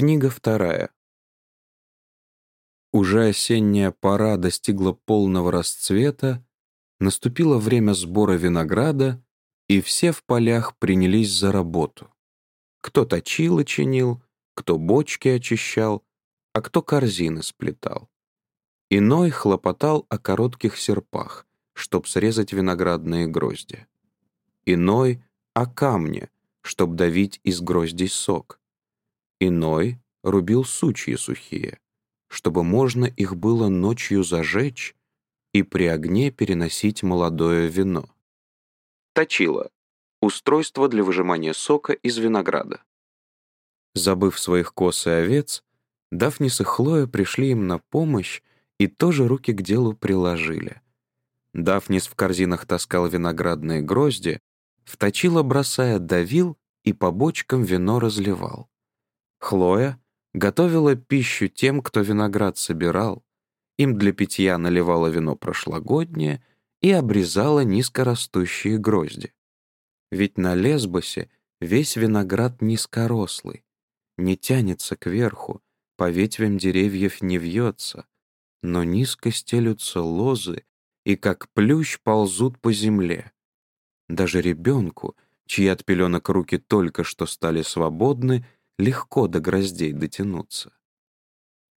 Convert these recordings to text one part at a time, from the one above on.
Книга вторая. Уже осенняя пора достигла полного расцвета, наступило время сбора винограда, и все в полях принялись за работу. Кто точил и чинил, кто бочки очищал, а кто корзины сплетал. Иной хлопотал о коротких серпах, чтоб срезать виноградные грозди. Иной — о камне, чтоб давить из гроздей сок. Иной рубил сучьи сухие, чтобы можно их было ночью зажечь и при огне переносить молодое вино. Точило. Устройство для выжимания сока из винограда. Забыв своих кос и овец, Дафнис и Хлоя пришли им на помощь и тоже руки к делу приложили. Дафнис в корзинах таскал виноградные грозди, вточила, бросая, давил и по бочкам вино разливал. Хлоя готовила пищу тем, кто виноград собирал, им для питья наливала вино прошлогоднее и обрезала низкорастущие грозди. Ведь на Лесбосе весь виноград низкорослый, не тянется кверху, по ветвям деревьев не вьется, но низко стелются лозы и как плющ ползут по земле. Даже ребенку, чьи от пеленок руки только что стали свободны, легко до гроздей дотянуться.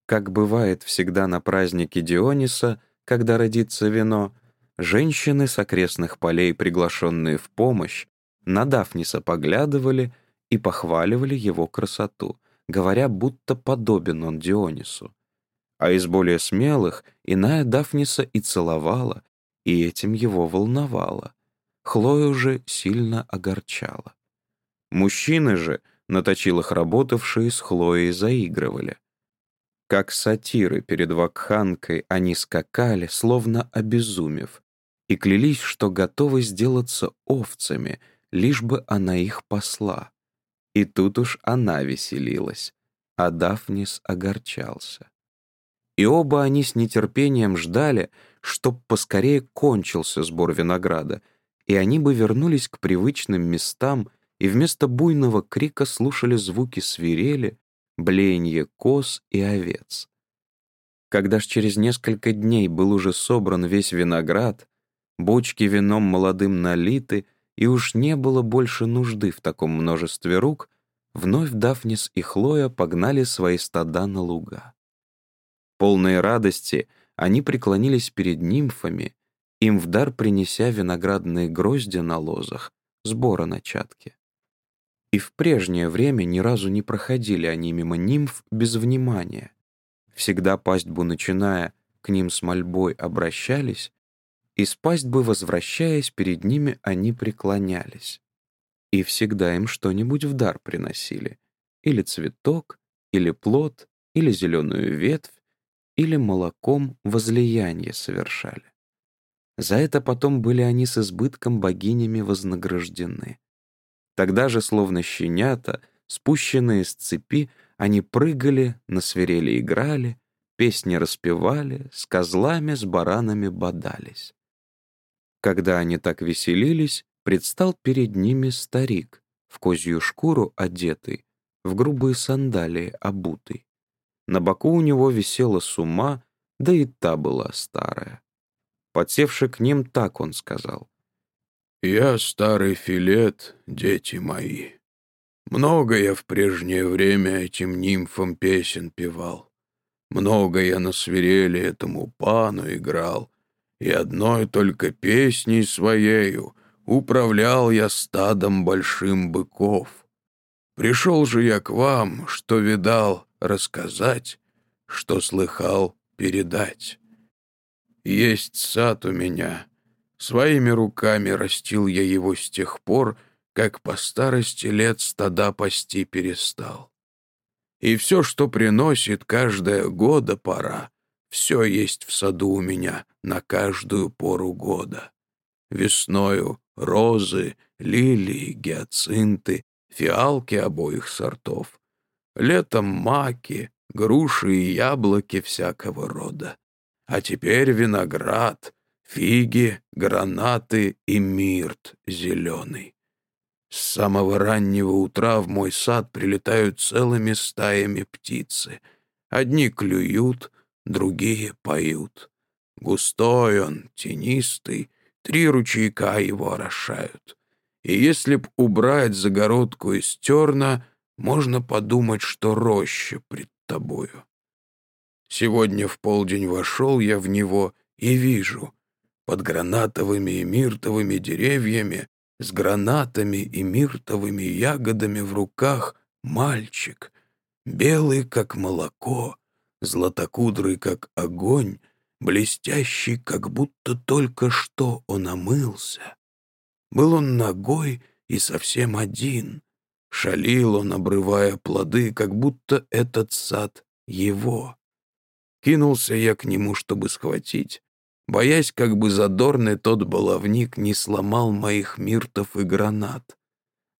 Как бывает всегда на празднике Диониса, когда родится вино, женщины с окрестных полей, приглашенные в помощь, на Дафниса поглядывали и похваливали его красоту, говоря, будто подобен он Дионису. А из более смелых иная Дафниса и целовала, и этим его волновала. Хлою же сильно огорчала. Мужчины же — на точилах работавшие с Хлоей заигрывали. Как сатиры перед вакханкой они скакали, словно обезумев, и клялись, что готовы сделаться овцами, лишь бы она их посла. И тут уж она веселилась, а Дафнис огорчался. И оба они с нетерпением ждали, чтоб поскорее кончился сбор винограда, и они бы вернулись к привычным местам и вместо буйного крика слушали звуки свирели, блеяние коз и овец. Когда ж через несколько дней был уже собран весь виноград, бочки вином молодым налиты, и уж не было больше нужды в таком множестве рук, вновь Дафнис и Хлоя погнали свои стада на луга. Полные радости они преклонились перед нимфами, им в дар принеся виноградные грозди на лозах, сбора начатки. И в прежнее время ни разу не проходили они мимо нимф без внимания. Всегда пастьбу начиная, к ним с мольбой обращались, и с пастьбы возвращаясь, перед ними они преклонялись. И всегда им что-нибудь в дар приносили. Или цветок, или плод, или зеленую ветвь, или молоком возлияние совершали. За это потом были они с избытком богинями вознаграждены. Тогда же, словно щенята, спущенные с цепи, они прыгали, на свирели играли, песни распевали, с козлами, с баранами бодались. Когда они так веселились, предстал перед ними старик, в козью шкуру одетый, в грубые сандалии обутый. На боку у него висела сума, да и та была старая. Подсевший к ним, так он сказал. «Я старый филет, дети мои. Много я в прежнее время этим нимфам песен певал. Много я на свирели этому пану играл, и одной только песней своею управлял я стадом большим быков. Пришел же я к вам, что видал, рассказать, что слыхал, передать. Есть сад у меня — Своими руками растил я его с тех пор, как по старости лет стада пасти перестал. И все, что приносит каждая года пора, все есть в саду у меня на каждую пору года. Весною розы, лилии, гиацинты, фиалки обоих сортов. Летом маки, груши и яблоки всякого рода. А теперь виноград — фиги, гранаты и мирт зеленый. С самого раннего утра в мой сад прилетают целыми стаями птицы. Одни клюют, другие поют. Густой он, тенистый, три ручейка его орошают. И если б убрать загородку из терна, можно подумать, что роща пред тобою. Сегодня в полдень вошел я в него и вижу, под гранатовыми и миртовыми деревьями, с гранатами и миртовыми ягодами в руках мальчик, белый, как молоко, златокудрый, как огонь, блестящий, как будто только что он омылся. Был он ногой и совсем один. Шалил он, обрывая плоды, как будто этот сад его. Кинулся я к нему, чтобы схватить, боясь, как бы задорный тот баловник не сломал моих миртов и гранат.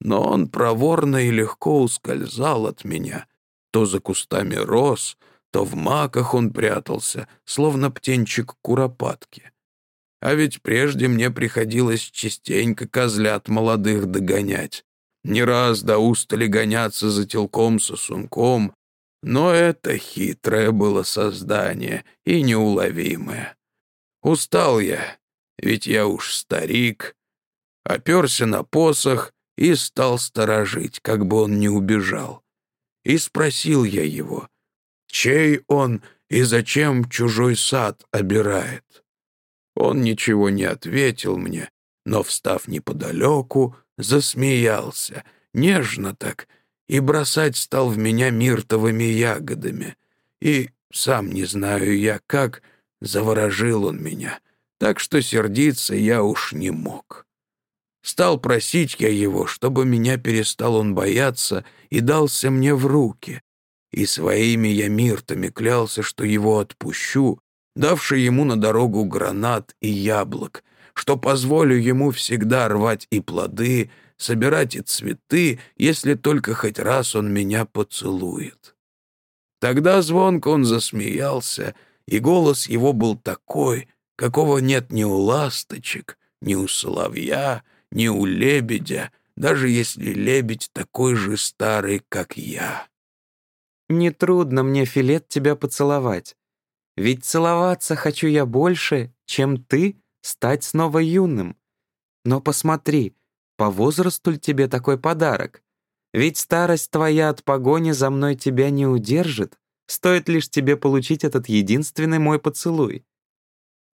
Но он проворно и легко ускользал от меня, то за кустами роз, то в маках он прятался, словно птенчик куропатки. А ведь прежде мне приходилось частенько козлят молодых догонять. Не раз до устали гоняться за телком-сосунком, но это хитрое было создание и неуловимое. Устал я, ведь я уж старик, оперся на посох и стал сторожить, как бы он не убежал. И спросил я его, чей он и зачем чужой сад обирает. Он ничего не ответил мне, но, встав неподалеку, засмеялся, нежно так, и бросать стал в меня миртовыми ягодами. И, сам не знаю я как, заворожил он меня, так что сердиться я уж не мог. Стал просить я его, чтобы меня перестал он бояться и дался мне в руки, и своими я миртами клялся, что его отпущу, давши ему на дорогу гранат и яблок, что позволю ему всегда рвать и плоды, собирать и цветы, если только хоть раз он меня поцелует. Тогда звонко он засмеялся, и голос его был такой, какого нет ни у ласточек, ни у соловья, ни у лебедя, даже если лебедь такой же старый, как я. Нетрудно мне, Филет, тебя поцеловать. Ведь целоваться хочу я больше, чем ты стать снова юным. Но посмотри, по возрасту ли тебе такой подарок? Ведь старость твоя от погони за мной тебя не удержит, стоит лишь тебе получить этот единственный мой поцелуй.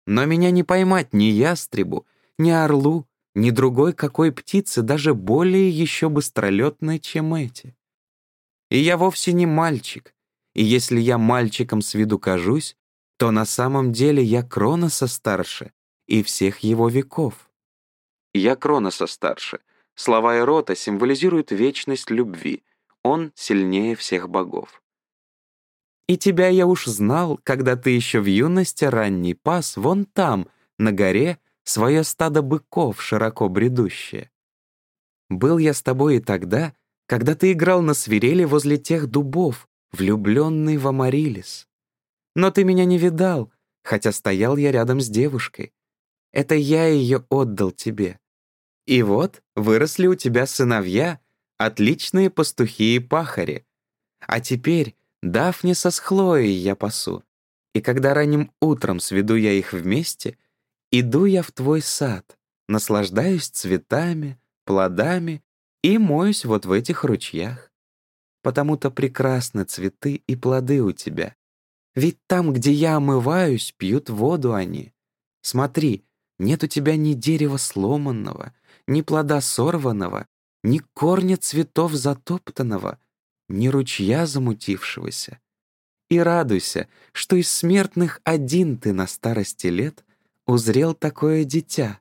Но меня не поймать ни ястребу, ни орлу, ни другой какой птицы, даже более еще быстролетной, чем эти. И я вовсе не мальчик. И если я мальчиком с виду кажусь, то на самом деле я Кроноса старше и всех его веков. Я Кроноса старше. Слова Эрота символизируют вечность любви. Он сильнее всех богов. И тебя я уж знал, когда ты еще в юности ранний пас вон там, на горе, свое стадо быков широко бредущее. Был я с тобой и тогда, когда ты играл на свирели возле тех дубов, влюбленный в Амарилис. Но ты меня не видал, хотя стоял я рядом с девушкой. Это я ее отдал тебе. И вот выросли у тебя сыновья, отличные пастухи и пахари. А теперь Дафниса с Хлоей я пасу. И когда ранним утром сведу я их вместе, иду я в твой сад, наслаждаюсь цветами, плодами и моюсь вот в этих ручьях. Потому-то прекрасны цветы и плоды у тебя. Ведь там, где я омываюсь, пьют воду они. Смотри, нет у тебя ни дерева сломанного, ни плода сорванного, ни корня цветов затоптанного, ни ручья замутившегося. И радуйся, что из смертных один ты на старости лет узрел такое дитя.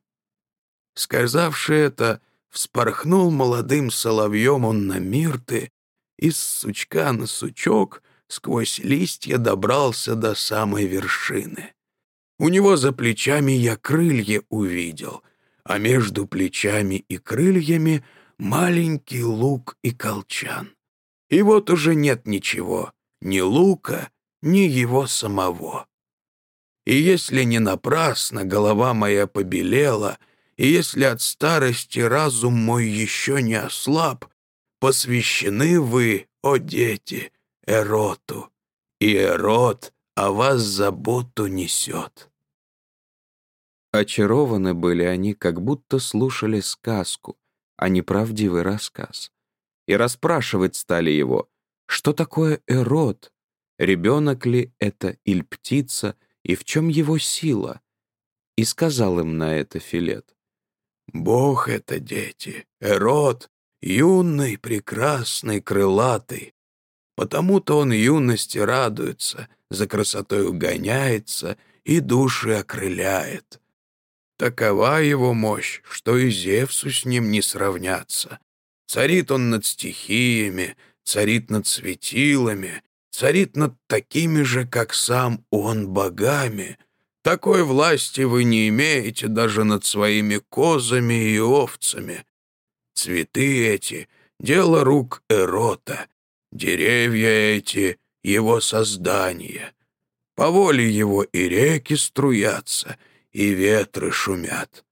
Сказавши это, Вспорхнул молодым соловьем он на мирты, и с сучка на сучок сквозь листья добрался до самой вершины. У него за плечами я крылья увидел, а между плечами и крыльями маленький лук и колчан. И вот уже нет ничего, ни лука, ни его самого. И если не напрасно голова моя побелела — и если от старости разум мой еще не ослаб, посвящены вы, о дети, Эроту, и Эрот о вас заботу несет». Очарованы были они, как будто слушали сказку, а не правдивый рассказ. И расспрашивать стали его, что такое Эрот, ребенок ли это или птица, и в чем его сила. И сказал им на это Филет. «Бог это, дети, Эрот, юный, прекрасный, крылатый. Потому-то он юности радуется, за красотой угоняется и души окрыляет. Такова его мощь, что и Зевсу с ним не сравняться. Царит он над стихиями, царит над светилами, царит над такими же, как сам он, богами. Такой власти вы не имеете даже над своими козами и овцами. Цветы эти — дело рук Эрота, деревья эти — его создание. По воле его и реки струятся, и ветры шумят.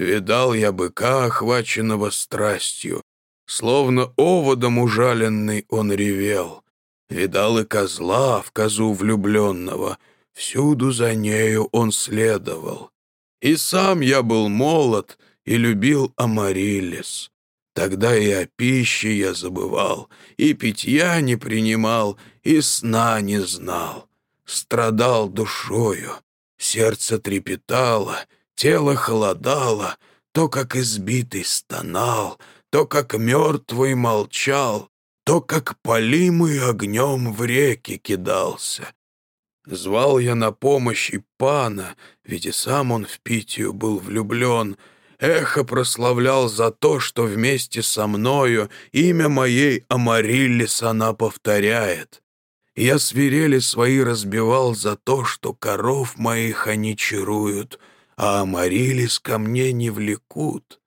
Видал я быка, охваченного страстью, словно оводом ужаленный он ревел. Видал и козла в козу влюбленного, всюду за нею он следовал. И сам я был молод и любил Амарилис. Тогда и о пище я забывал, и питья не принимал, и сна не знал. Страдал душою, сердце трепетало, тело холодало, то, как избитый стонал, то, как мертвый молчал, то, как полимый огнем в реки кидался. Звал я на помощь и пана, ведь и сам он в Питию был влюблен. Эхо прославлял за то, что вместе со мною имя моей Амариллис она повторяет. Я свирели свои разбивал за то, что коров моих они чаруют, а Амариллис ко мне не влекут.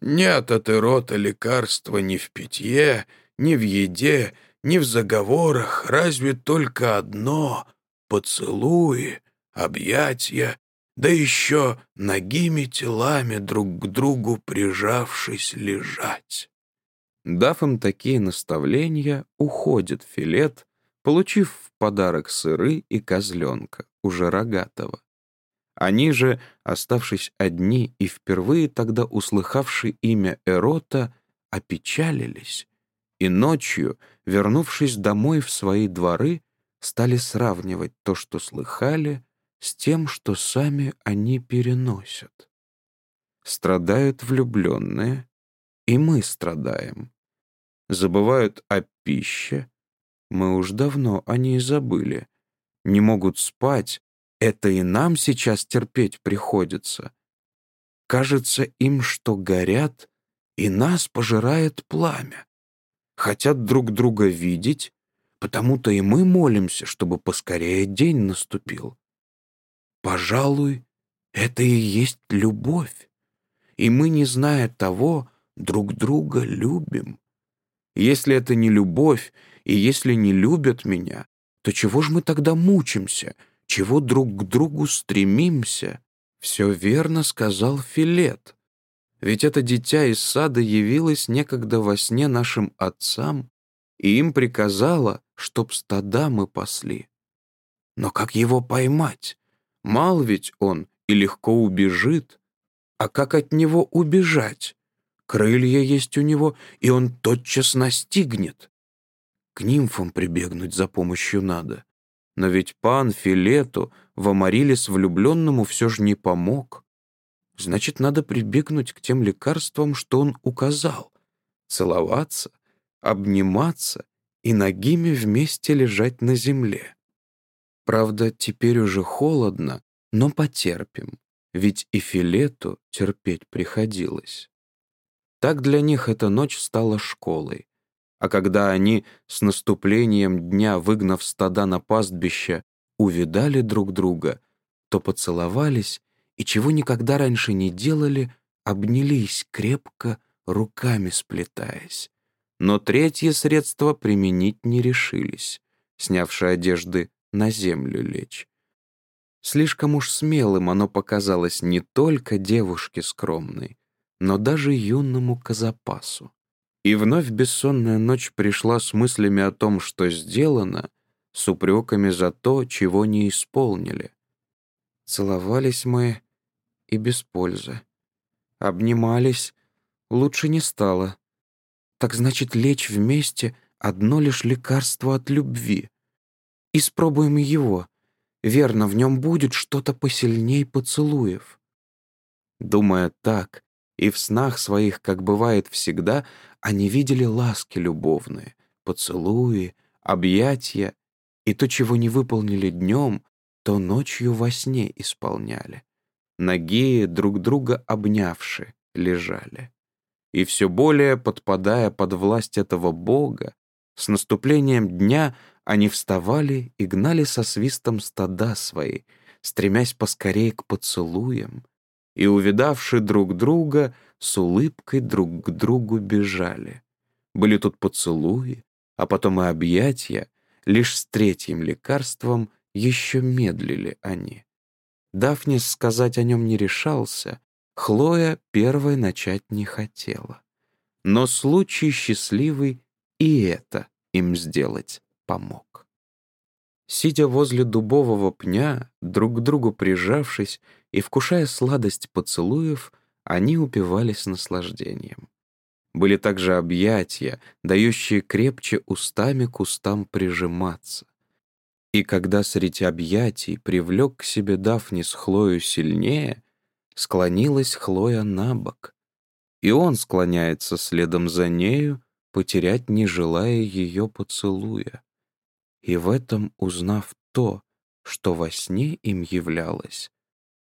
Нет от Эрота лекарства ни в питье, ни в еде, ни в заговорах, разве только одно — поцелуи, объятия, да еще ногими телами друг к другу прижавшись лежать. Дав им такие наставления, уходит Филет, получив в подарок сыры и козленка, уже рогатого. Они же, оставшись одни и впервые тогда услыхавши имя Эрота, опечалились и ночью, вернувшись домой в свои дворы, стали сравнивать то, что слыхали, с тем, что сами они переносят. Страдают влюбленные, и мы страдаем. Забывают о пище, мы уж давно о ней забыли. Не могут спать, это и нам сейчас терпеть приходится. Кажется им, что горят, и нас пожирает пламя хотят друг друга видеть, потому-то и мы молимся, чтобы поскорее день наступил. Пожалуй, это и есть любовь, и мы, не зная того, друг друга любим. Если это не любовь, и если не любят меня, то чего ж мы тогда мучимся, чего друг к другу стремимся? Все верно сказал Филет. Ведь это дитя из сада явилось некогда во сне нашим отцам, и им приказало, чтоб стада мы пасли. Но как его поймать? Мал ведь он и легко убежит. А как от него убежать? Крылья есть у него, и он тотчас настигнет. К нимфам прибегнуть за помощью надо. Но ведь пан Филету в Амарилис влюбленному все же не помог. Значит, надо прибегнуть к тем лекарствам, что он указал. Целоваться, обниматься и ногими вместе лежать на земле. Правда, теперь уже холодно, но потерпим, ведь и Филету терпеть приходилось. Так для них эта ночь стала школой. А когда они с наступлением дня, выгнав стада на пастбище, увидали друг друга, то поцеловались и чего никогда раньше не делали, обнялись крепко, руками сплетаясь. Но третье средство применить не решились, снявши одежды на землю лечь. Слишком уж смелым оно показалось не только девушке скромной, но даже юному Казапасу. И вновь бессонная ночь пришла с мыслями о том, что сделано, с упреками за то, чего не исполнили. Целовались мы и без пользы. Обнимались, лучше не стало. Так значит, лечь вместе — одно лишь лекарство от любви. Испробуем его. Верно, в нем будет что-то посильней поцелуев. Думая так, и в снах своих, как бывает всегда, они видели ласки любовные, поцелуи, объятия, и то, чего не выполнили днем, то ночью во сне исполняли. Ноги, друг друга обнявши, лежали. И все более, подпадая под власть этого бога, с наступлением дня они вставали и гнали со свистом стада свои, стремясь поскорее к поцелуям, и, увидавши друг друга, с улыбкой друг к другу бежали. Были тут поцелуи, а потом и объятия, лишь с третьим лекарством еще медлили они. Дафнис сказать о нем не решался, Хлоя первой начать не хотела. Но случай счастливый и это им сделать помог. Сидя возле дубового пня, друг к другу прижавшись и вкушая сладость поцелуев, они упивались наслаждением. Были также объятия, дающие крепче устами к устам прижиматься. И когда среди объятий привлек к себе Дафнис Хлою сильнее, склонилась Хлоя на бок, и он склоняется следом за нею, потерять не желая ее поцелуя. И в этом, узнав то, что во сне им являлось,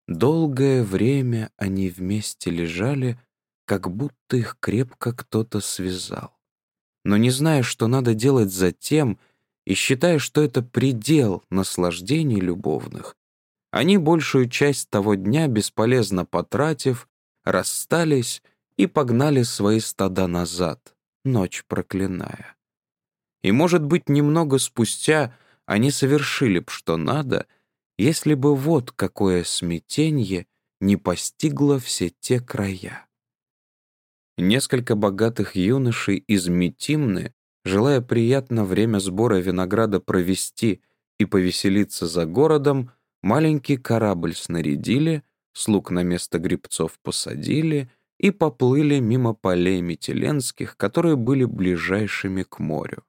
долгое время они вместе лежали, как будто их крепко кто-то связал. Но не зная, что надо делать затем, и считая, что это предел наслаждений любовных, они большую часть того дня, бесполезно потратив, расстались и погнали свои стада назад, ночь проклиная. И, может быть, немного спустя они совершили б, что надо, если бы вот какое смятенье не постигло все те края. Несколько богатых юношей из Митимны, желая приятно время сбора винограда провести и повеселиться за городом, маленький корабль снарядили, слуг на место грибцов посадили и поплыли мимо полей Метеленских, которые были ближайшими к морю.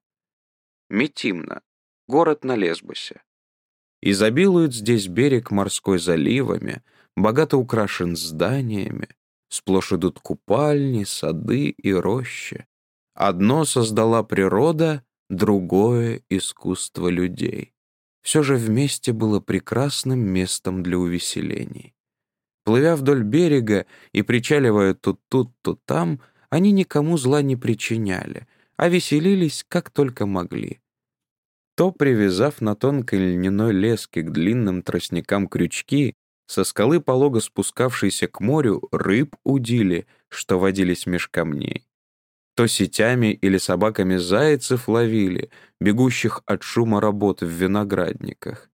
Метимна — город на Лесбосе. Изобилует здесь берег морской заливами, богато украшен зданиями, сплошь идут купальни, сады и рощи. Одно создала природа, другое — искусство людей. Все же вместе было прекрасным местом для увеселений. Плывя вдоль берега и причаливая тут тут, то там, они никому зла не причиняли, а веселились как только могли. То, привязав на тонкой льняной леске к длинным тростникам крючки, со скалы полого спускавшейся к морю рыб удили, что водились меж камней. То сетями или собаками зайцев ловили, бегущих от шума работ в виноградниках.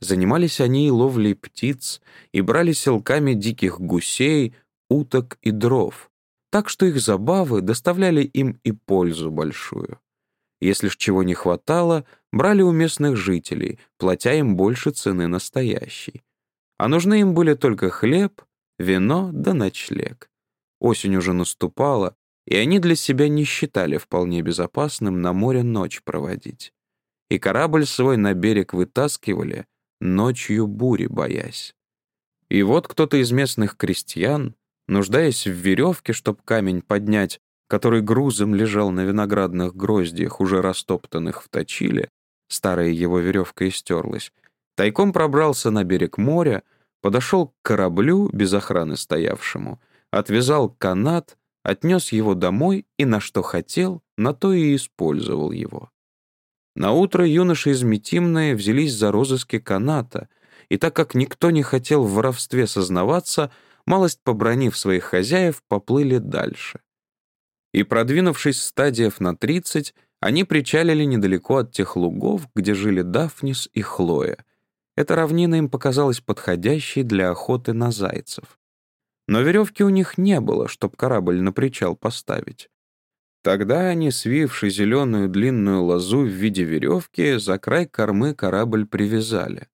Занимались они и ловлей птиц, и брали селками диких гусей, уток и дров, так что их забавы доставляли им и пользу большую. Если ж чего не хватало, брали у местных жителей, платя им больше цены настоящей. А нужны им были только хлеб, вино да ночлег. Осень уже наступала, и они для себя не считали вполне безопасным на море ночь проводить. И корабль свой на берег вытаскивали, ночью бури боясь. И вот кто-то из местных крестьян, нуждаясь в веревке, чтоб камень поднять, который грузом лежал на виноградных гроздьях, уже растоптанных в точиле, старая его веревка истерлась, тайком пробрался на берег моря, подошел к кораблю, без охраны стоявшему, отвязал канат, отнес его домой и на что хотел, на то и использовал его. Наутро юноши из Метимные взялись за розыски каната, и так как никто не хотел в воровстве сознаваться, малость побронив своих хозяев, поплыли дальше. И, продвинувшись стадиев на тридцать, они причалили недалеко от тех лугов, где жили Дафнис и Хлоя, Эта равнина им показалась подходящей для охоты на зайцев. Но веревки у них не было, чтоб корабль на причал поставить. Тогда они, свивши зеленую длинную лозу в виде веревки, за край кормы корабль привязали.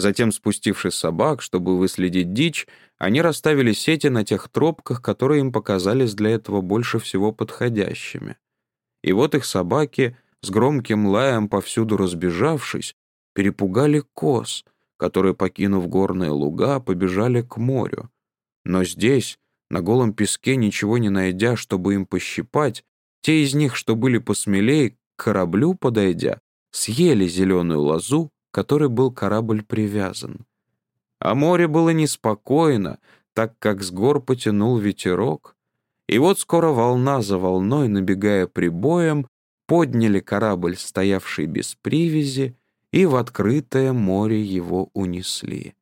Затем, спустившись собак, чтобы выследить дичь, они расставили сети на тех тропках, которые им показались для этого больше всего подходящими. И вот их собаки, с громким лаем повсюду разбежавшись, перепугали коз, которые, покинув горные луга, побежали к морю. Но здесь, на голом песке, ничего не найдя, чтобы им пощипать, те из них, что были посмелее, к кораблю подойдя, съели зеленую лозу, которой был корабль привязан. А море было неспокойно, так как с гор потянул ветерок. И вот скоро волна за волной, набегая прибоем, подняли корабль, стоявший без привязи, и в открытое море его унесли.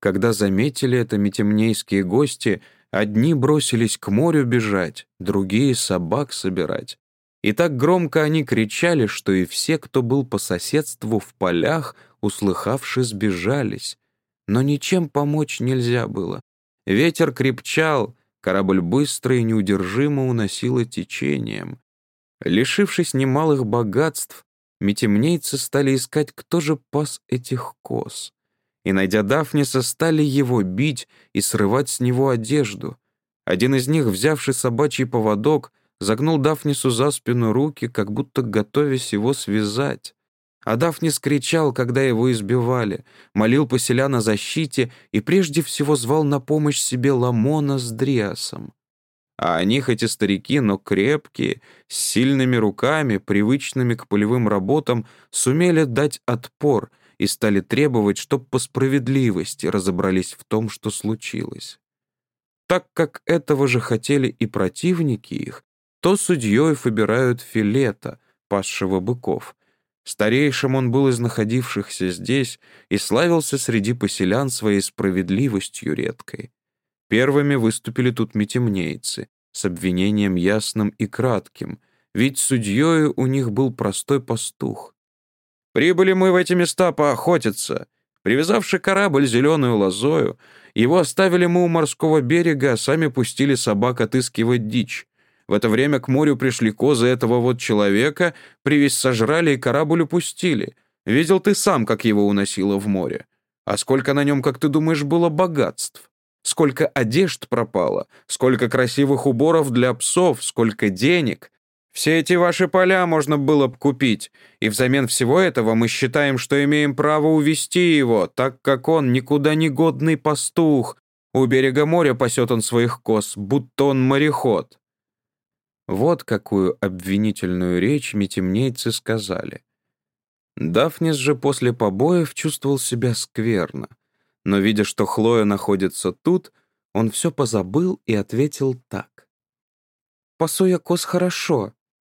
Когда заметили это метемнейские гости, одни бросились к морю бежать, другие — собак собирать. И так громко они кричали, что и все, кто был по соседству в полях, услыхавши, сбежались. Но ничем помочь нельзя было. Ветер крепчал, корабль быстро и неудержимо уносило течением. Лишившись немалых богатств, метемнейцы стали искать, кто же пас этих коз. И, найдя Дафниса, стали его бить и срывать с него одежду. Один из них, взявший собачий поводок, загнул Дафнису за спину руки, как будто готовясь его связать. А Дафнис кричал, когда его избивали, молил поселян о защите и прежде всего звал на помощь себе Ламона с Дриасом. А они, хоть и старики, но крепкие, с сильными руками, привычными к полевым работам, сумели дать отпор и стали требовать, чтоб по справедливости разобрались в том, что случилось. Так как этого же хотели и противники их, то судьей выбирают Филета, пасшего быков. Старейшим он был из находившихся здесь и славился среди поселян своей справедливостью редкой. Первыми выступили тут метемнейцы, с обвинением ясным и кратким, ведь судьей у них был простой пастух. «Прибыли мы в эти места поохотиться. Привязавший корабль зеленую лозою, его оставили мы у морского берега, а сами пустили собак отыскивать дичь. В это время к морю пришли козы этого вот человека, привязь сожрали и корабль упустили. Видел ты сам, как его уносило в море. А сколько на нем, как ты думаешь, было богатств? сколько одежд пропало, сколько красивых уборов для псов, сколько денег. Все эти ваши поля можно было бы купить, и взамен всего этого мы считаем, что имеем право увести его, так как он никуда не годный пастух. У берега моря пасет он своих коз, будто он мореход». Вот какую обвинительную речь метемнейцы сказали. Дафнис же после побоев чувствовал себя скверно но, видя, что Хлоя находится тут, он все позабыл и ответил так. «Пасу я коз хорошо.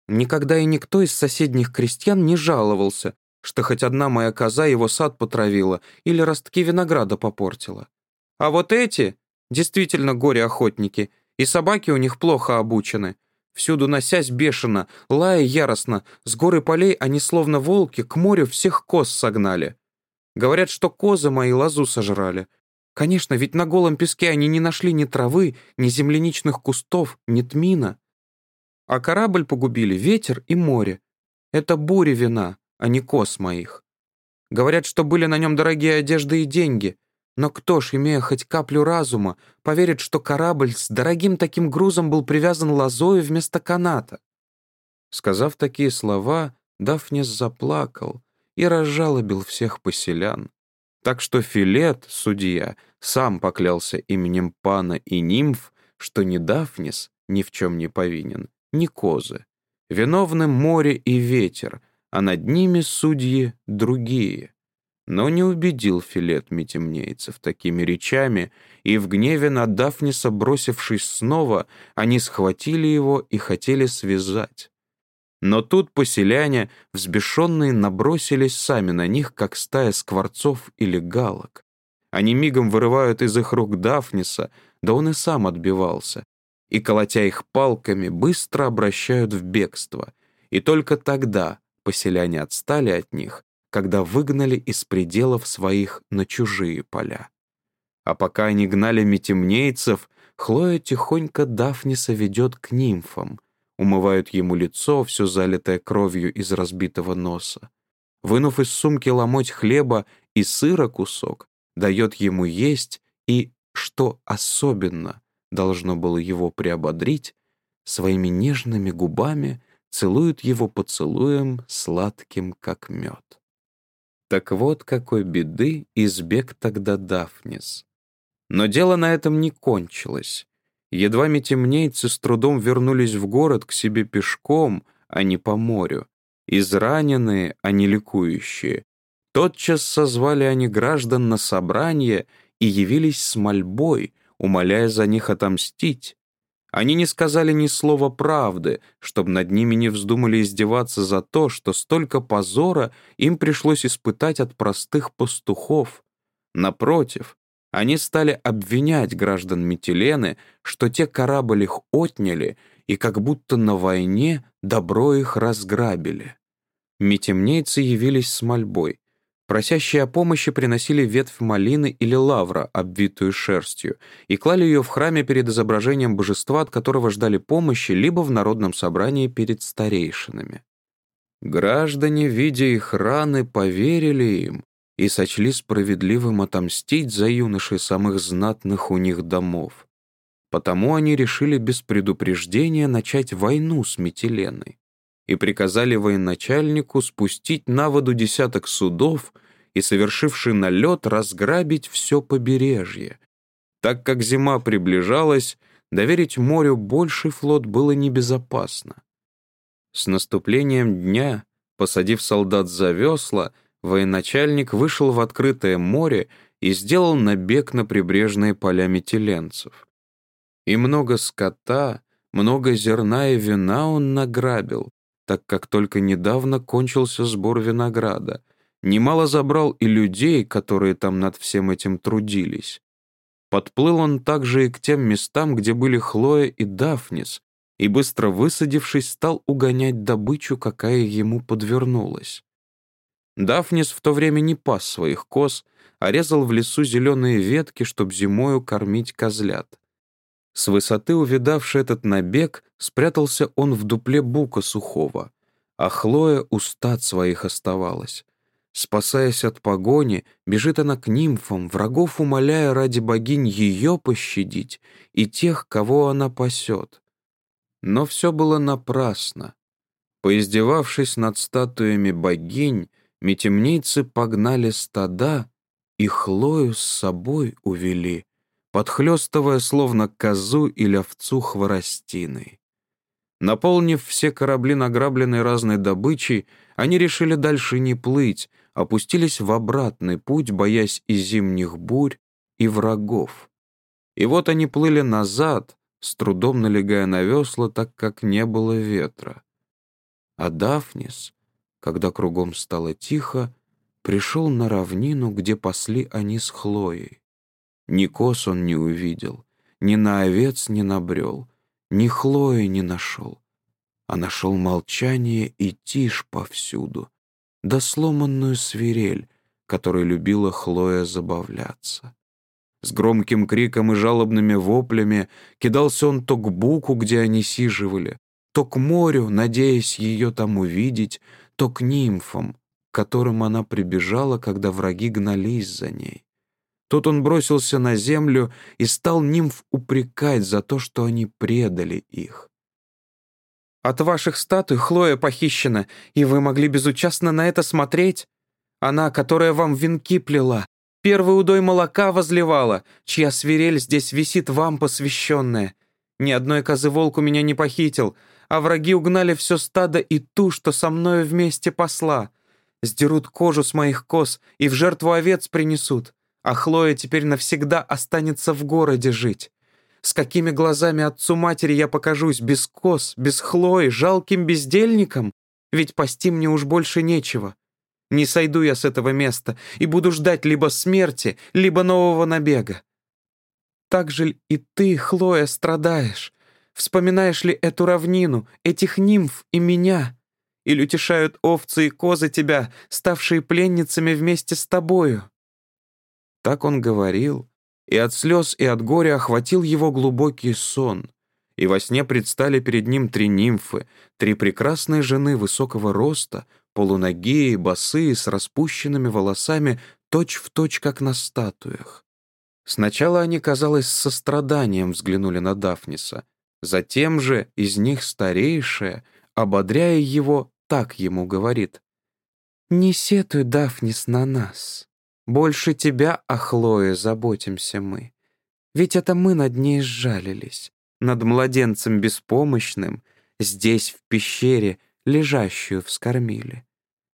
Никогда и никто из соседних крестьян не жаловался, что хоть одна моя коза его сад потравила или ростки винограда попортила. А вот эти действительно горе-охотники, и собаки у них плохо обучены. Всюду носясь бешено, лая яростно, с горы полей они словно волки к морю всех коз согнали. Говорят, что козы мои лозу сожрали. Конечно, ведь на голом песке они не нашли ни травы, ни земляничных кустов, ни тмина. А корабль погубили ветер и море. Это буря вина, а не коз моих. Говорят, что были на нем дорогие одежды и деньги. Но кто ж, имея хоть каплю разума, поверит, что корабль с дорогим таким грузом был привязан лозою вместо каната? Сказав такие слова, Дафнес заплакал, и разжалобил всех поселян. Так что Филет, судья, сам поклялся именем пана и нимф, что ни Дафнис ни в чем не повинен, ни козы. Виновны море и ветер, а над ними судьи другие. Но не убедил Филет метемнейцев такими речами, и в гневе на Дафниса, бросившись снова, они схватили его и хотели связать. Но тут поселяне, взбешенные, набросились сами на них, как стая скворцов или галок. Они мигом вырывают из их рук Дафниса, да он и сам отбивался, и, колотя их палками, быстро обращают в бегство. И только тогда поселяне отстали от них, когда выгнали из пределов своих на чужие поля. А пока они гнали метемнейцев, Хлоя тихонько Дафниса ведет к нимфам, умывают ему лицо, все залитое кровью из разбитого носа. Вынув из сумки ломоть хлеба и сыра кусок, дает ему есть и, что особенно должно было его приободрить, своими нежными губами целует его поцелуем сладким, как мед. Так вот, какой беды избег тогда Дафнис. Но дело на этом не кончилось. Едва метемнейцы с трудом вернулись в город к себе пешком, а не по морю. Израненные, а не ликующие. Тотчас созвали они граждан на собрание и явились с мольбой, умоляя за них отомстить. Они не сказали ни слова правды, чтобы над ними не вздумали издеваться за то, что столько позора им пришлось испытать от простых пастухов. Напротив, они стали обвинять граждан Метилены, что те корабль их отняли и как будто на войне добро их разграбили. Метемнейцы явились с мольбой. Просящие о помощи приносили ветвь малины или лавра, обвитую шерстью, и клали ее в храме перед изображением божества, от которого ждали помощи, либо в народном собрании перед старейшинами. Граждане, видя их раны, поверили им и сочли справедливым отомстить за юношей самых знатных у них домов. Потому они решили без предупреждения начать войну с Метиленой и приказали военачальнику спустить на воду десяток судов и, совершивший налет, разграбить все побережье. Так как зима приближалась, доверить морю больший флот было небезопасно. С наступлением дня, посадив солдат за весла, военачальник вышел в открытое море и сделал набег на прибрежные поля метеленцев. И много скота, много зерна и вина он награбил, так как только недавно кончился сбор винограда. Немало забрал и людей, которые там над всем этим трудились. Подплыл он также и к тем местам, где были Хлоя и Дафнис, и, быстро высадившись, стал угонять добычу, какая ему подвернулась. Дафнис в то время не пас своих коз, а резал в лесу зеленые ветки, чтоб зимою кормить козлят. С высоты, увидавший этот набег, спрятался он в дупле бука сухого, а Хлоя у стад своих оставалась. Спасаясь от погони, бежит она к нимфам, врагов умоляя ради богинь ее пощадить и тех, кого она пасет. Но все было напрасно. Поиздевавшись над статуями богинь, метемнейцы погнали стада и Хлою с собой увели, подхлёстывая словно козу или овцу хворостиной. Наполнив все корабли награбленной разной добычей, они решили дальше не плыть, опустились в обратный путь, боясь и зимних бурь, и врагов. И вот они плыли назад, с трудом налегая на весла, так как не было ветра. А Дафнис, когда кругом стало тихо, пришел на равнину, где пасли они с Хлоей. Ни кос он не увидел, ни на овец не набрел, ни Хлои не нашел, а нашел молчание и тишь повсюду, да сломанную свирель, которой любила Хлоя забавляться. С громким криком и жалобными воплями кидался он то к буку, где они сиживали, то к морю, надеясь ее там увидеть, то к нимфам, к которым она прибежала, когда враги гнались за ней. Тут он бросился на землю и стал нимф упрекать за то, что они предали их. «От ваших статуй Хлоя похищена, и вы могли безучастно на это смотреть? Она, которая вам венки плела, первый удой молока возливала, чья свирель здесь висит вам посвященная. Ни одной козы волк у меня не похитил, а враги угнали все стадо и ту, что со мною вместе посла. Сдерут кожу с моих коз и в жертву овец принесут, а Хлоя теперь навсегда останется в городе жить. С какими глазами отцу матери я покажусь без коз, без Хлои, жалким бездельником? Ведь пасти мне уж больше нечего. Не сойду я с этого места и буду ждать либо смерти, либо нового набега. Так же и ты, Хлоя, страдаешь. Вспоминаешь ли эту равнину, этих нимф и меня? или утешают овцы и козы тебя, ставшие пленницами вместе с тобою?» Так он говорил, и от слез и от горя охватил его глубокий сон, и во сне предстали перед ним три нимфы, три прекрасные жены высокого роста, полуногие, босые, с распущенными волосами, точь-в-точь, точь, как на статуях. Сначала они, казалось, с состраданием взглянули на Дафниса, затем же из них старейшая, ободряя его, так ему говорит. «Не сетуй, Дафнис, на нас. Больше тебя, о Хлое, заботимся мы. Ведь это мы над ней сжалились, над младенцем беспомощным, здесь, в пещере, лежащую вскормили.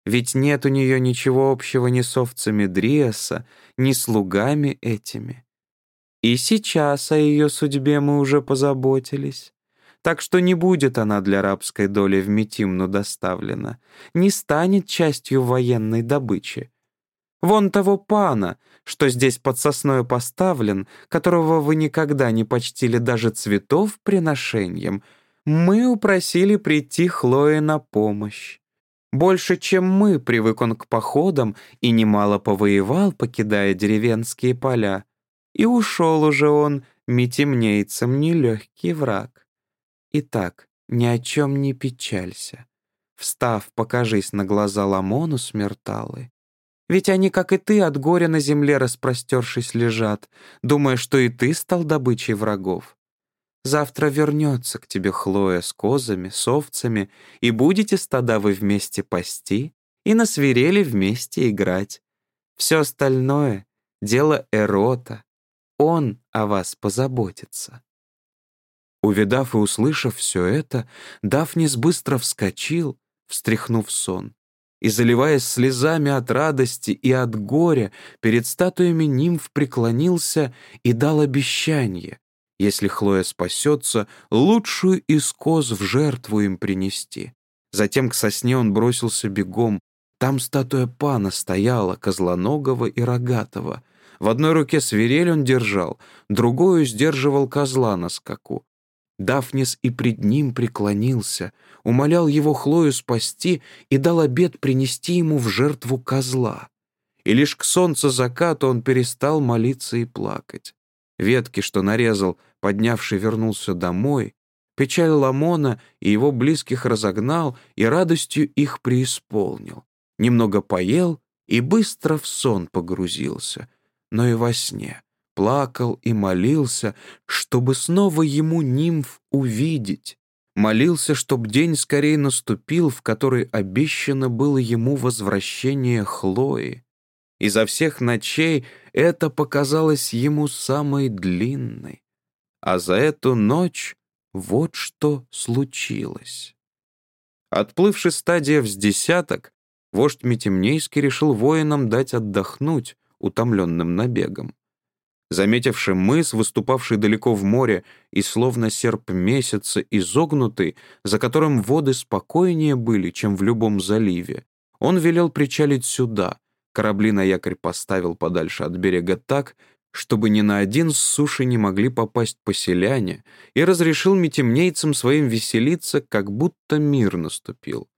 Ведь нет у нее ничего общего ни с овцами Дриаса, ни слугами этими. И сейчас о ее судьбе мы уже позаботились. Так что не будет она для рабской доли в Метимну доставлена, не станет частью военной добычи. Вон того пана, что здесь под сосною поставлен, которого вы никогда не почтили даже цветов приношением, мы упросили прийти Хлое на помощь. Больше, чем мы, привык он к походам и немало повоевал, покидая деревенские поля. И ушел уже он, метемнейцем, нелегкий враг. Итак, ни о чем не печалься. Встав, покажись на глаза Ламону смерталы. Ведь они, как и ты, от горя на земле распростершись лежат, думая, что и ты стал добычей врагов. Завтра вернется к тебе Хлоя с козами, с овцами, и будете стада вы вместе пасти и на свирели вместе играть. Все остальное — дело Эрота. Он о вас позаботится». Увидав и услышав все это, Дафнис быстро вскочил, встряхнув сон, и, заливаясь слезами от радости и от горя, перед статуями нимф преклонился и дал обещание, если Хлоя спасется, лучшую из коз в жертву им принести. Затем к сосне он бросился бегом. Там статуя пана стояла, козлоногого и рогатого. В одной руке свирель он держал, другую сдерживал козла на скаку. Дафнис и пред ним преклонился, умолял его Хлою спасти и дал обет принести ему в жертву козла. И лишь к солнцу закату он перестал молиться и плакать. Ветки, что нарезал, поднявший вернулся домой, печаль Ламона и его близких разогнал и радостью их преисполнил. Немного поел и быстро в сон погрузился, но и во сне плакал и молился, чтобы снова ему нимф увидеть. Молился, чтоб день скорее наступил, в который обещано было ему возвращение Хлои. Изо всех ночей это показалось ему самой длинной. А за эту ночь вот что случилось. Отплывший стадия с десяток, вождь Метемнейский решил воинам дать отдохнуть, утомленным набегом. Заметивший мыс, выступавший далеко в море и словно серп месяца изогнутый, за которым воды спокойнее были, чем в любом заливе, он велел причалить сюда — Корабли на якорь поставил подальше от берега так, чтобы ни на один с суши не могли попасть поселяне, и разрешил метемнейцам своим веселиться, как будто мир наступил.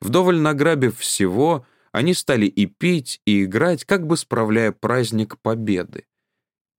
Вдоволь награбив всего, они стали и пить, и играть, как бы справляя праздник победы.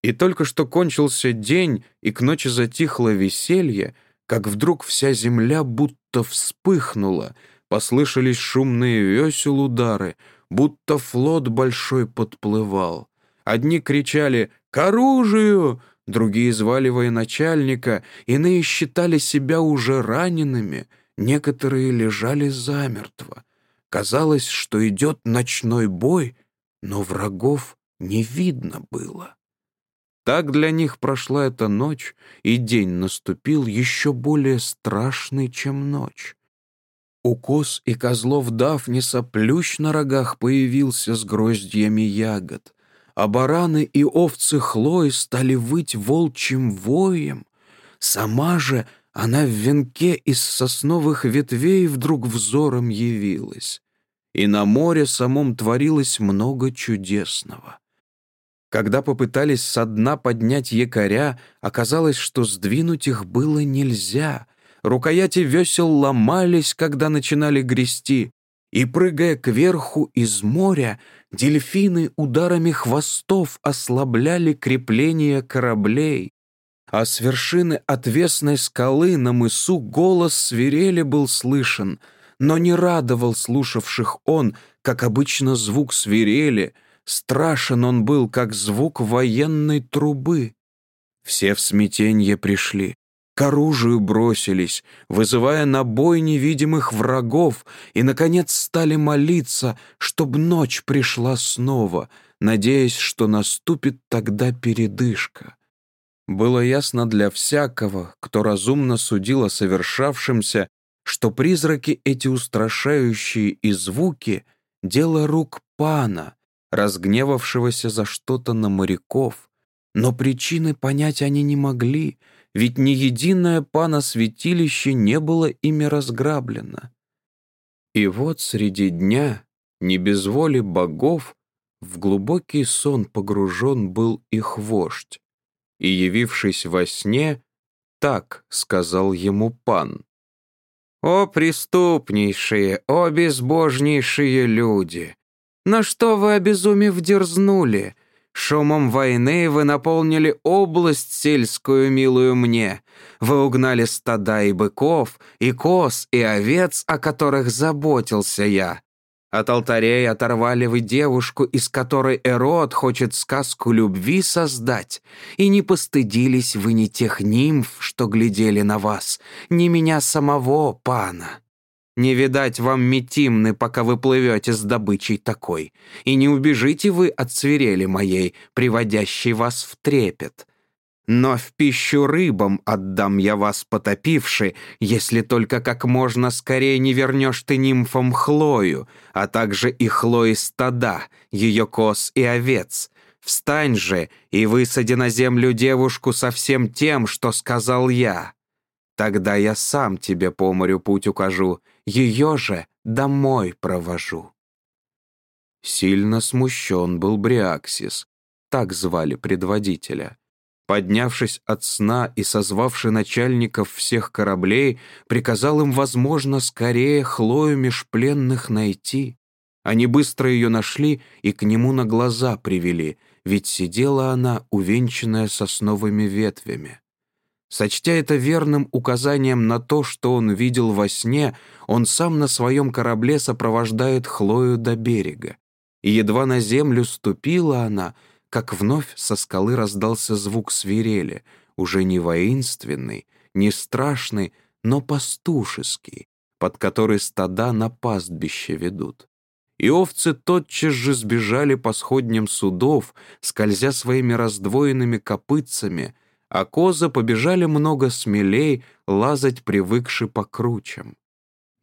И только что кончился день, и к ночи затихло веселье, как вдруг вся земля будто вспыхнула, послышались шумные весел удары, будто флот большой подплывал. Одни кричали «К оружию!», другие звали военачальника, иные считали себя уже ранеными, некоторые лежали замертво. Казалось, что идет ночной бой, но врагов не видно было. Так для них прошла эта ночь, и день наступил еще более страшный, чем ночь. У коз и козлов Дафниса плющ на рогах появился с гроздьями ягод, а бараны и овцы Хлои стали выть волчьим воем. Сама же она в венке из сосновых ветвей вдруг взором явилась. И на море самом творилось много чудесного. Когда попытались со дна поднять якоря, оказалось, что сдвинуть их было нельзя — рукояти весел ломались, когда начинали грести, и, прыгая кверху из моря, дельфины ударами хвостов ослабляли крепление кораблей. А с вершины отвесной скалы на мысу голос свирели был слышен, но не радовал слушавших он, как обычно звук свирели, страшен он был, как звук военной трубы. Все в смятенье пришли, к оружию бросились, вызывая на бой невидимых врагов, и, наконец, стали молиться, чтоб ночь пришла снова, надеясь, что наступит тогда передышка. Было ясно для всякого, кто разумно судил о совершавшемся, что призраки эти устрашающие и звуки — дело рук пана, разгневавшегося за что-то на моряков. Но причины понять они не могли — ведь ни единое пана святилище не было ими разграблено. И вот среди дня, не без воли богов, в глубокий сон погружен был их вождь, и, явившись во сне, так сказал ему пан. «О преступнейшие, о безбожнейшие люди! На что вы, обезумев, дерзнули? Шумом войны вы наполнили область сельскую милую мне. Вы угнали стада и быков, и коз, и овец, о которых заботился я. От алтарей оторвали вы девушку, из которой Эрод хочет сказку любви создать, и не постыдились вы ни тех нимф, что глядели на вас, ни меня самого, пана. Не видать вам метимны, пока вы плывете с добычей такой, и не убежите вы от свирели моей, приводящей вас в трепет. Но в пищу рыбам отдам я вас потопивши, если только как можно скорее не вернешь ты нимфам Хлою, а также и Хлои стада, ее коз и овец. Встань же и высади на землю девушку со всем тем, что сказал я. Тогда я сам тебе по морю путь укажу, ее же домой провожу». Сильно смущен был Бриаксис, так звали предводителя. Поднявшись от сна и созвавши начальников всех кораблей, приказал им, возможно, скорее Хлою меж пленных найти. Они быстро ее нашли и к нему на глаза привели, ведь сидела она, увенчанная сосновыми ветвями. Сочтя это верным указанием на то, что он видел во сне, он сам на своем корабле сопровождает Хлою до берега. И едва на землю ступила она, как вновь со скалы раздался звук свирели, уже не воинственный, не страшный, но пастушеский, под который стада на пастбище ведут. И овцы тотчас же сбежали по сходням судов, скользя своими раздвоенными копытцами — а козы побежали много смелей, лазать привыкши по кручам.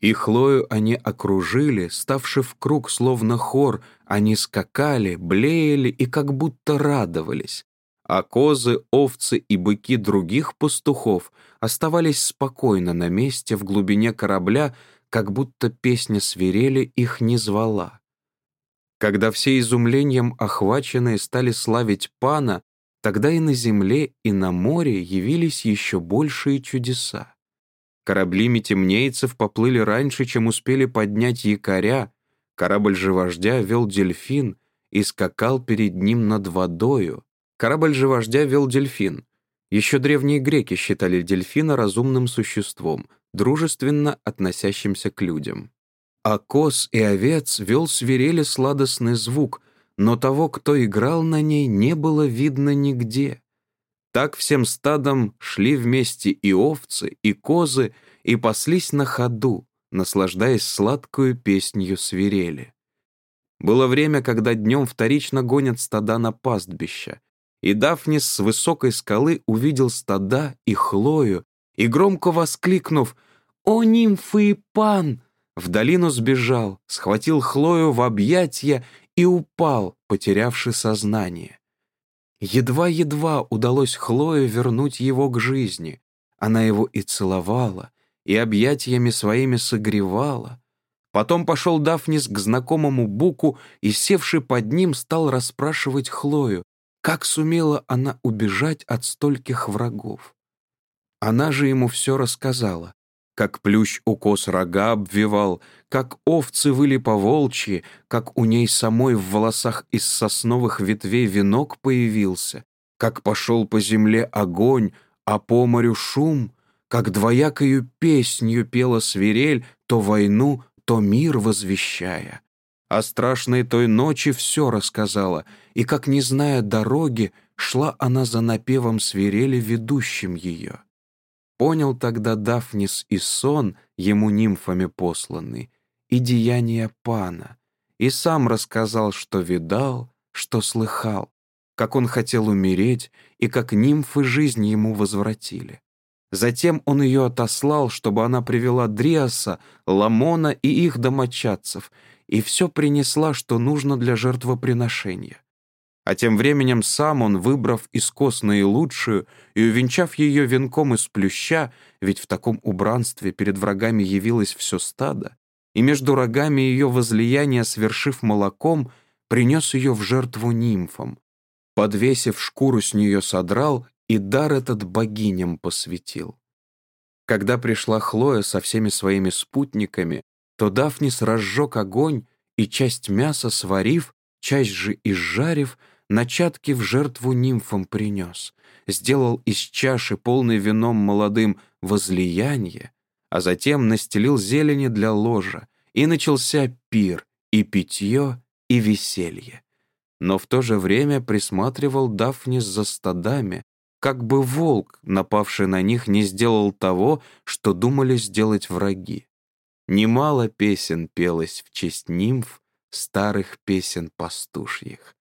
И Хлою они окружили, ставши в круг словно хор, они скакали, блеяли и как будто радовались. А козы, овцы и быки других пастухов оставались спокойно на месте в глубине корабля, как будто песня свирели их не звала. Когда все изумлением охваченные стали славить пана, Тогда и на земле, и на море явились еще большие чудеса. Корабли метемнейцев поплыли раньше, чем успели поднять якоря, корабль же вождя вел дельфин и скакал перед ним над водою. Корабль же вождя вел дельфин. Еще древние греки считали дельфина разумным существом, дружественно относящимся к людям. А коз и овец вел свирели сладостный звук, но того, кто играл на ней, не было видно нигде. Так всем стадом шли вместе и овцы, и козы, и паслись на ходу, наслаждаясь сладкую песнью свирели. Было время, когда днем вторично гонят стада на пастбища, и Дафнис с высокой скалы увидел стада и Хлою, и, громко воскликнув «О, нимфы и пан!» в долину сбежал, схватил Хлою в объятья и упал, потерявший сознание. Едва-едва удалось Хлое вернуть его к жизни. Она его и целовала, и объятиями своими согревала. Потом пошел Дафнис к знакомому Буку и, севший под ним, стал расспрашивать Хлою, как сумела она убежать от стольких врагов. Она же ему все рассказала, как плющ укос рога обвивал, как овцы выли по волчьи, как у ней самой в волосах из сосновых ветвей венок появился, как пошел по земле огонь, а по морю шум, как двоякою песнью пела свирель, то войну, то мир возвещая. О страшной той ночи все рассказала, и, как не зная дороги, шла она за напевом свирели ведущим ее. Понял тогда Дафнис и сон, ему нимфами посланный, и деяния пана, и сам рассказал, что видал, что слыхал, как он хотел умереть и как нимфы жизнь ему возвратили. Затем он ее отослал, чтобы она привела Дриаса, Ламона и их домочадцев, и все принесла, что нужно для жертвоприношения. А тем временем сам он, выбрав из наилучшую и увенчав ее венком из плюща, ведь в таком убранстве перед врагами явилось все стадо, и между рогами ее возлияния, свершив молоком, принес ее в жертву нимфам. Подвесив шкуру с нее содрал и дар этот богиням посвятил. Когда пришла Хлоя со всеми своими спутниками, то Дафнис разжег огонь и часть мяса сварив, часть же изжарив, начатки в жертву нимфам принес, сделал из чаши, полной вином молодым, возлияние, а затем настелил зелени для ложа, и начался пир, и питье, и веселье. Но в то же время присматривал Дафнис за стадами, как бы волк, напавший на них, не сделал того, что думали сделать враги. Немало песен пелось в честь нимф, старых песен пастушьих.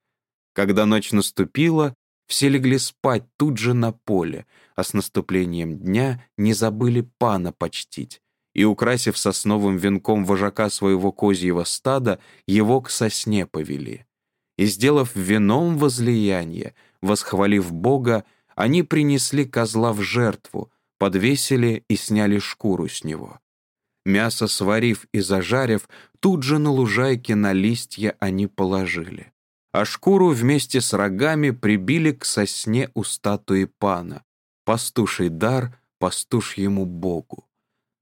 Когда ночь наступила, все легли спать тут же на поле, а с наступлением дня не забыли пана почтить, и, украсив сосновым венком вожака своего козьего стада, его к сосне повели. И, сделав вином возлияние, восхвалив Бога, они принесли козла в жертву, подвесили и сняли шкуру с него. Мясо сварив и зажарив, тут же на лужайке на листья они положили. А шкуру вместе с рогами прибили к сосне у статуи пана. Пастуший дар пастушьему богу.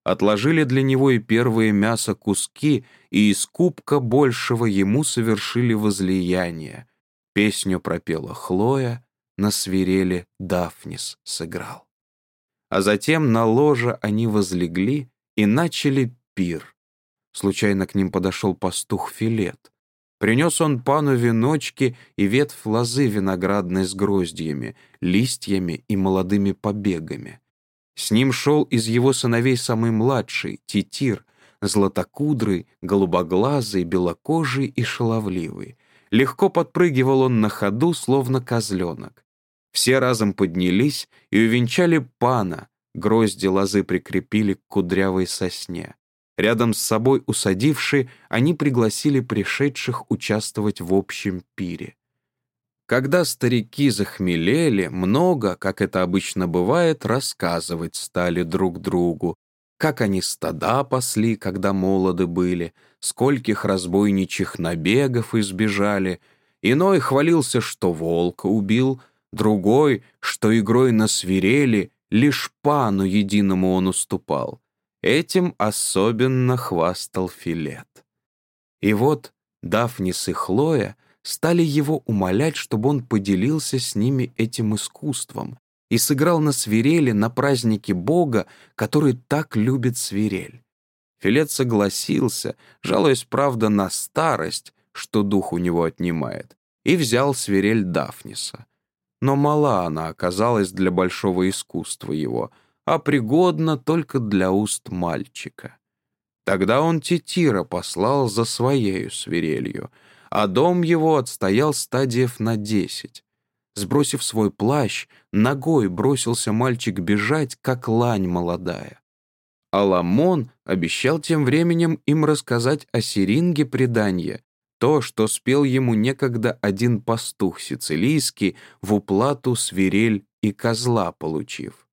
Отложили для него и первые мясо куски, и из кубка большего ему совершили возлияние. Песню пропела Хлоя, на свирели Дафнис сыграл. А затем на ложе они возлегли и начали пир. Случайно к ним подошел пастух Филет. Принес он пану веночки и ветвь лозы виноградной с гроздьями, листьями и молодыми побегами. С ним шел из его сыновей самый младший, Титир, златокудрый, голубоглазый, белокожий и шаловливый. Легко подпрыгивал он на ходу, словно козленок. Все разом поднялись и увенчали пана, грозди лозы прикрепили к кудрявой сосне. Рядом с собой усадивши, они пригласили пришедших участвовать в общем пире. Когда старики захмелели, много, как это обычно бывает, рассказывать стали друг другу, как они стада пасли, когда молоды были, скольких разбойничьих набегов избежали. Иной хвалился, что волка убил — другой, что игрой на свирели лишь пану единому он уступал. Этим особенно хвастал Филет. И вот Дафнис и Хлоя стали его умолять, чтобы он поделился с ними этим искусством и сыграл на свирели на празднике Бога, который так любит свирель. Филет согласился, жалуясь, правда, на старость, что дух у него отнимает, и взял свирель Дафниса но мала она оказалась для большого искусства его, а пригодна только для уст мальчика. Тогда он Титира послал за своею свирелью, а дом его отстоял стадиев на десять. Сбросив свой плащ, ногой бросился мальчик бежать, как лань молодая. Аламон обещал тем временем им рассказать о Сиринге преданье, то, что спел ему некогда один пастух сицилийский в уплату свирель и козла получив.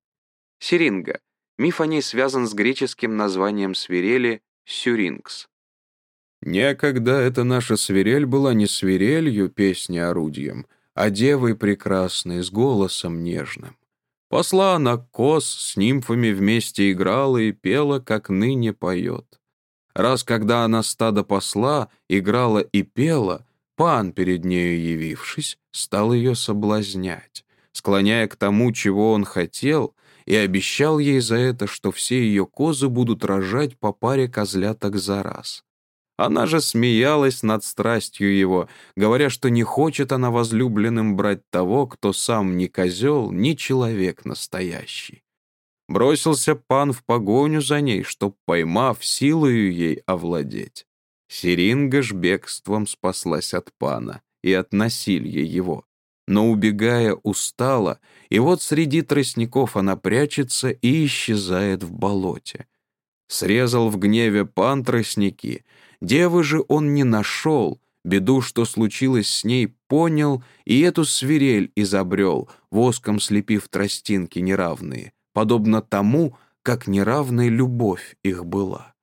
Сиринга. Миф о ней связан с греческим названием свирели «сюрингс». Некогда эта наша свирель была не свирелью, песни орудием, а девой прекрасной, с голосом нежным. Посла она коз, с нимфами вместе играла и пела, как ныне поет. Раз, когда она стадо посла, играла и пела, пан, перед нею явившись, стал ее соблазнять, склоняя к тому, чего он хотел, и обещал ей за это, что все ее козы будут рожать по паре козляток за раз. Она же смеялась над страстью его, говоря, что не хочет она возлюбленным брать того, кто сам ни козел, ни человек настоящий. Бросился пан в погоню за ней, чтоб, поймав, силою ей овладеть. Сиринга ж бегством спаслась от пана и от насилия его. Но, убегая, устала, и вот среди тростников она прячется и исчезает в болоте. Срезал в гневе пан тростники, девы же он не нашел, беду, что случилось с ней, понял и эту свирель изобрел, воском слепив тростинки неравные подобно тому, как неравной любовь их была.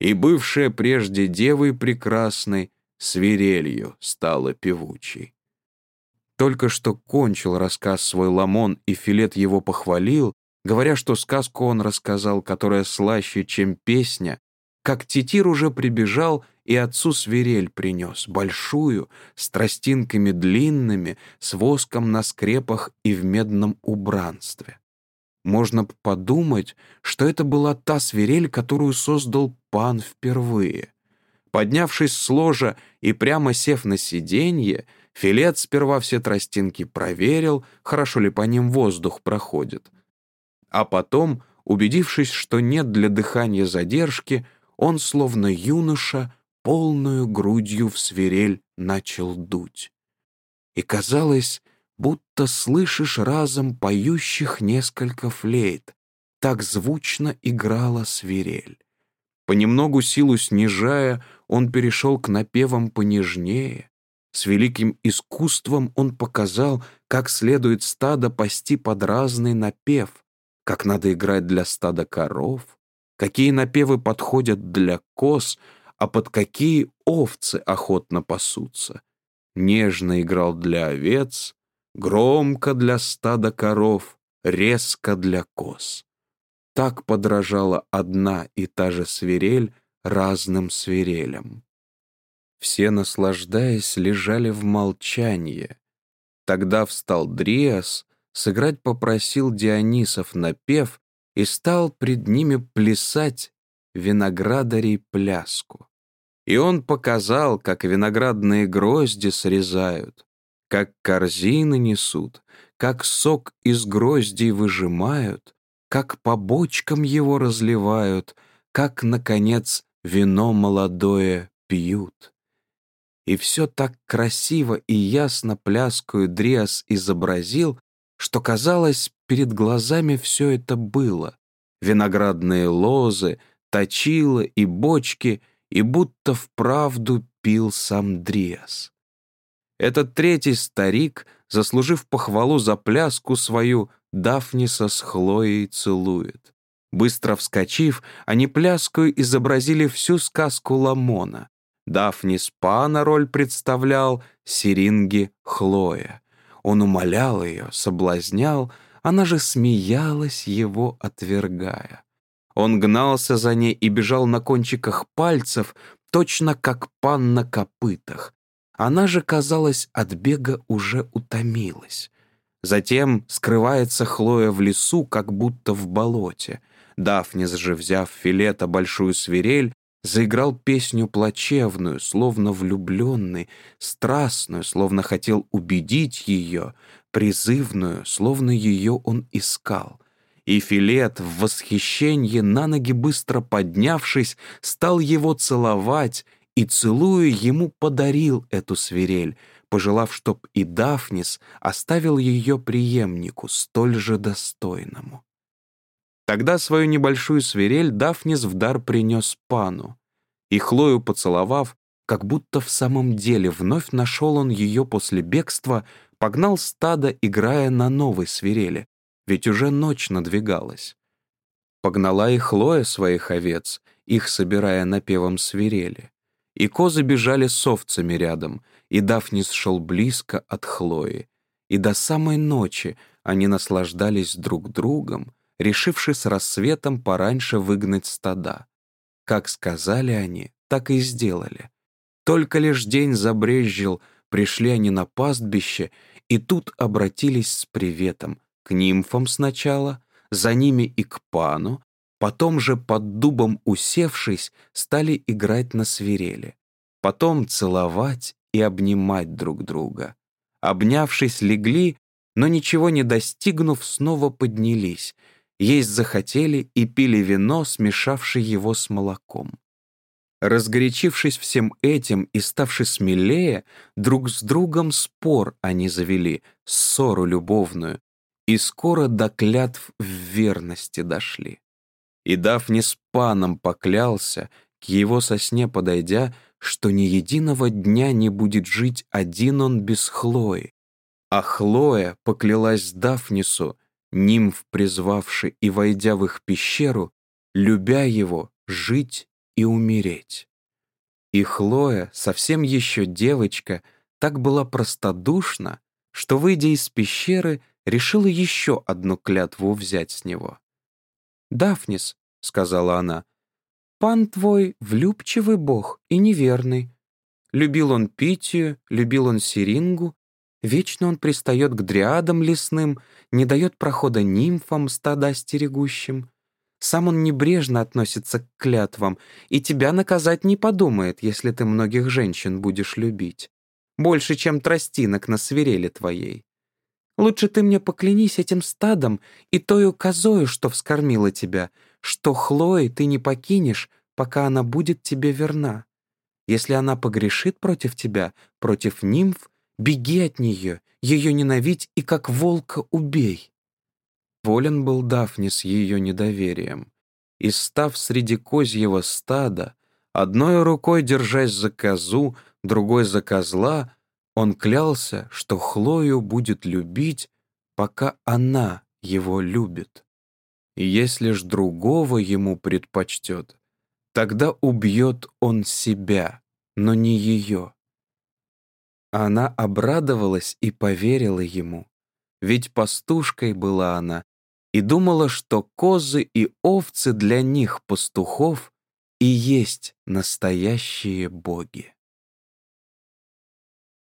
И бывшая прежде девой прекрасной свирелью стала певучей. Только что кончил рассказ свой Ламон, и Филет его похвалил, говоря, что сказку он рассказал, которая слаще, чем песня, как Титир уже прибежал и отцу свирель принес, большую, с тростинками длинными, с воском на скрепах и в медном убранстве. Можно подумать, что это была та свирель, которую создал пан впервые. Поднявшись с ложа и прямо сев на сиденье, Филет сперва все тростинки проверил, хорошо ли по ним воздух проходит. А потом, убедившись, что нет для дыхания задержки, он, словно юноша, полную грудью в свирель начал дуть. И казалось, будто слышишь разом поющих несколько флейт. Так звучно играла свирель. Понемногу силу снижая, он перешел к напевам понежнее. С великим искусством он показал, как следует стадо пасти под разный напев, как надо играть для стада коров, какие напевы подходят для коз, а под какие овцы охотно пасутся. Нежно играл для овец, Громко для стада коров, резко для коз. Так подражала одна и та же свирель разным свирелям. Все, наслаждаясь, лежали в молчании. Тогда встал Дриас, сыграть попросил Дионисов напев и стал пред ними плясать виноградарей пляску. И он показал, как виноградные грозди срезают, как корзины несут, как сок из гроздей выжимают, как по бочкам его разливают, как, наконец, вино молодое пьют. И все так красиво и ясно пляскую Дриас изобразил, что, казалось, перед глазами все это было. Виноградные лозы, точила и бочки, и будто вправду пил сам Дриас. Этот третий старик, заслужив похвалу за пляску свою, Дафниса с Хлоей целует. Быстро вскочив, они пляскую изобразили всю сказку Ламона. Дафнис пана роль представлял, Сиринги — Хлоя. Он умолял ее, соблазнял, она же смеялась, его отвергая. Он гнался за ней и бежал на кончиках пальцев, точно как пан на копытах, она же, казалось, от бега уже утомилась. Затем скрывается Хлоя в лесу, как будто в болоте. Дафнис же, взяв филета большую свирель, заиграл песню плачевную, словно влюбленный, страстную, словно хотел убедить ее, призывную, словно ее он искал. И Филет в восхищении, на ноги быстро поднявшись, стал его целовать и, целуя, ему подарил эту свирель, пожелав, чтоб и Дафнис оставил ее преемнику, столь же достойному. Тогда свою небольшую свирель Дафнис в дар принес пану, и Хлою поцеловав, как будто в самом деле вновь нашел он ее после бегства, погнал стадо, играя на новой свирели, ведь уже ночь надвигалась. Погнала и Хлоя своих овец, их собирая напевом свирели и козы бежали с овцами рядом, и Дафнис шел близко от Хлои. И до самой ночи они наслаждались друг другом, решивши с рассветом пораньше выгнать стада. Как сказали они, так и сделали. Только лишь день забрезжил, пришли они на пастбище, и тут обратились с приветом к нимфам сначала, за ними и к пану, потом же под дубом усевшись, стали играть на свирели, потом целовать и обнимать друг друга. Обнявшись, легли, но ничего не достигнув, снова поднялись, есть захотели и пили вино, смешавшее его с молоком. Разгорячившись всем этим и ставши смелее, друг с другом спор они завели, ссору любовную, и скоро до клятв в верности дошли. И Дафни с паном поклялся, к его сосне подойдя, что ни единого дня не будет жить один он без Хлои. А Хлоя поклялась Дафнису, нимф призвавши и войдя в их пещеру, любя его, жить и умереть. И Хлоя, совсем еще девочка, так была простодушна, что, выйдя из пещеры, решила еще одну клятву взять с него. «Дафнис», — сказала она, — «пан твой влюбчивый бог и неверный. Любил он Питию, любил он Сирингу, вечно он пристает к дриадам лесным, не дает прохода нимфам стада стерегущим. Сам он небрежно относится к клятвам, и тебя наказать не подумает, если ты многих женщин будешь любить. Больше, чем тростинок на свирели твоей. Лучше ты мне поклянись этим стадом и тою козою, что вскормила тебя, что Хлои ты не покинешь, пока она будет тебе верна. Если она погрешит против тебя, против нимф, беги от нее, ее ненавидь и как волка убей. Волен был Дафни с ее недоверием. И, став среди козьего стада, одной рукой держась за козу, другой за козла, он клялся, что Хлою будет любить, пока она его любит. И если ж другого ему предпочтет, тогда убьет он себя, но не ее. Она обрадовалась и поверила ему, ведь пастушкой была она и думала, что козы и овцы для них, пастухов, и есть настоящие боги.